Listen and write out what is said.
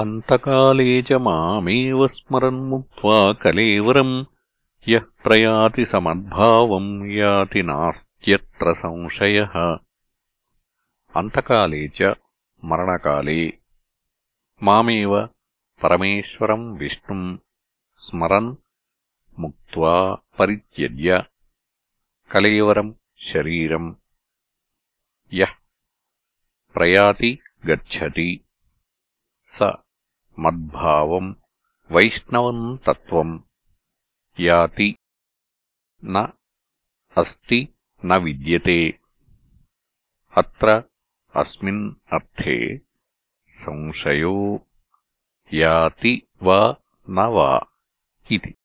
अन्तकाले च मामेव स्मरन्मुक्त्वा कलेवरम् यः प्रयाति समद्भावम् याति नास्त्यत्र संशयः अन्तकाले च मरणकाले मामेव परमेश्वरम् विष्णुम् स्मरन् मुक्त्वा परित्यज्य कलेवरम् शरीरम् यः प्रयाति गच्छति स మద్భావం వైష్ణవం తత్వం యాతి న అస్తి న విద్యతే. అత్ర అస్మిన్ అర్థే సంశయో. యాతి వా న వా. ఇది.